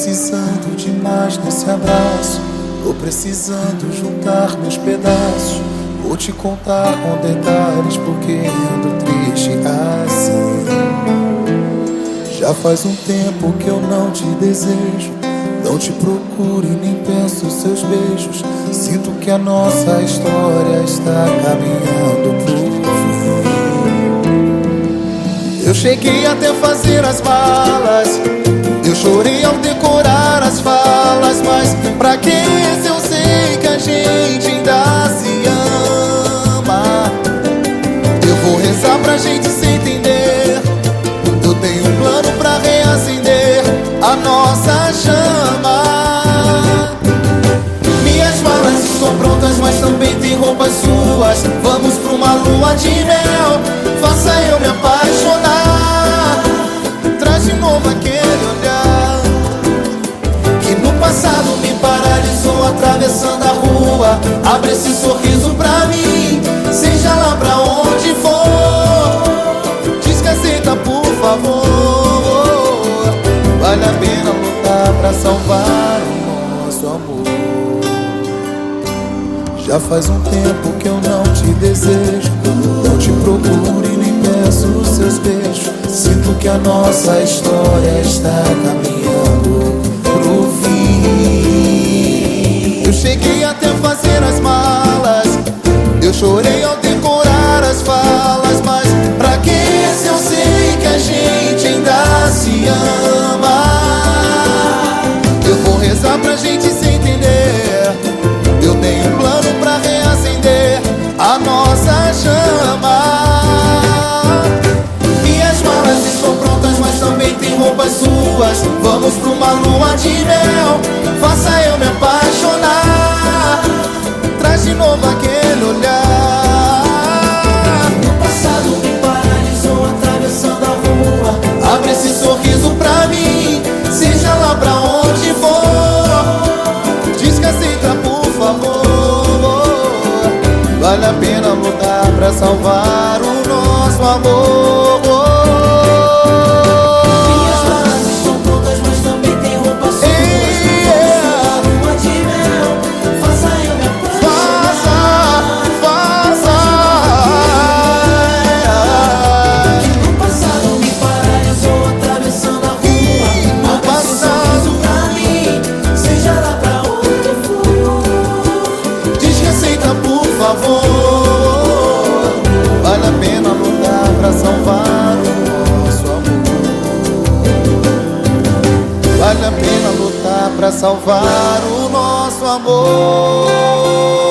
precisando de mais nesse abraço. Tô precisando juntar meus pedaços. Vou te contar com detalhes porque ando triste assim. Já faz um tempo que eu não te desejo. Não te procuro e nem penso seus beijos. Sinto que a nossa história está caminhando pro fim. Eu cheguei até fazer as malas. Pra que se eu sei que a gente ainda se ama? Eu vou rezar pra gente se entender. Eu tenho um plano pra reacender a nossa chama. Minhas malas estão prontas, mas também tem roupas suas. Vamos pra uma lua de mel. Abre esse sorriso pra mim, seja lá pra onde for. Diz que aceita, por favor. Vale a pena lutar pra salvar o nosso amor. Já faz um tempo que eu não te desejo. Não te procuro e nem peço seus beijos. Sinto que a nossa história está caminhando pro fim. Eu cheguei Vamos pra uma lua de mel. Faça eu me apaixonar. Traz de novo aquele olhar. No passado me paralisou atravessando a rua. Abre esse sorriso pra mim, seja lá pra onde for. Diz que aceita, por favor. Vale a pena lutar pra salvar o nosso amor. Pra salvar o nosso amor. Vale a pena lutar pra salvar o nosso amor.